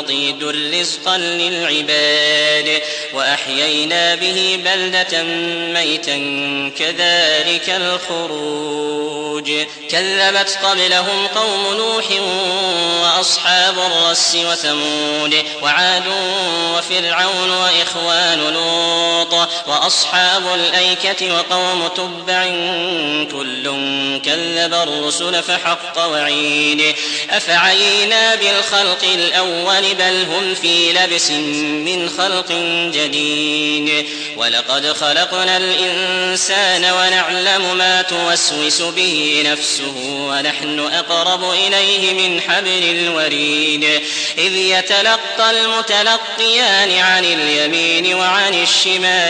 نضيد رزقا للعباد. وأحيينا به بلدة ميتا كذلك الخروج. كذبت قبلهم قوم نوح وأصحاب الرس وثمود وعاد وفرعون وإخوان لوط. وأصحاب الأيكة وقوم تبع كل كذب الرسل فحق وعيد أفعينا بالخلق الأول بل هم في لبس من خلق جديد ولقد خلقنا الإنسان ونعلم ما توسوس به نفسه ونحن أقرب إليه من حبل الوريد إذ يتلقى المتلقيان عن اليمين وعن الشمال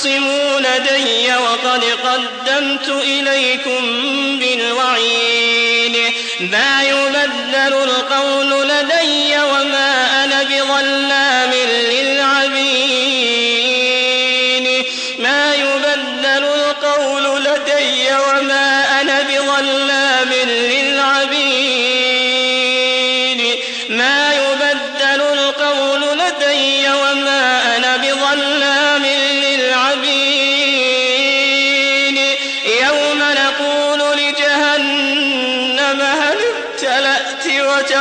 تختصموا لدي وقد قدمت إليكم بالوعيد. ما يبدل القول لدي وما أنا بظلام للعبيد. ما يبدل القول لدي وما أنا بظلام للعبيد. ما يبدل القول لدي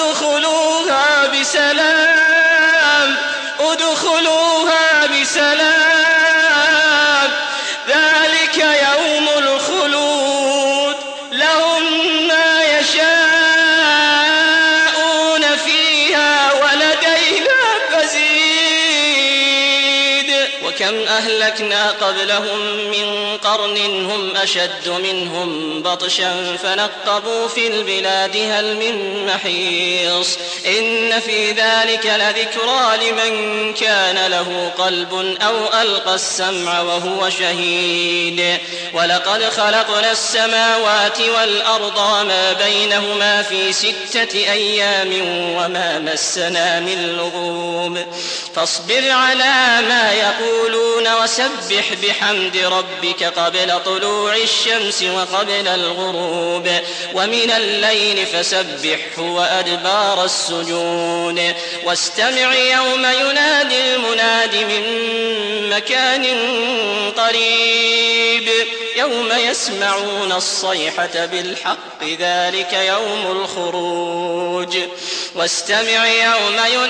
ادخلوها بسلام ادخلوها بسلام. وكم أهلكنا قبلهم من قرن هم أشد منهم بطشا فنقبوا في البلاد هل من محيص إن في ذلك لذكرى لمن كان له قلب أو ألقى السمع وهو شهيد ولقد خلقنا السماوات والأرض وما بينهما في ستة أيام وما مسنا من لغوب فاصبر على ما يقولون وسبح بحمد ربك قبل طلوع الشمس وقبل الغروب ومن الليل فسبحه وأدبار السجود واستمع يوم ينادي المناد من مكان قريب يوم يسمعون الصيحة بالحق ذلك يوم الخروج واستمع يوم ينادي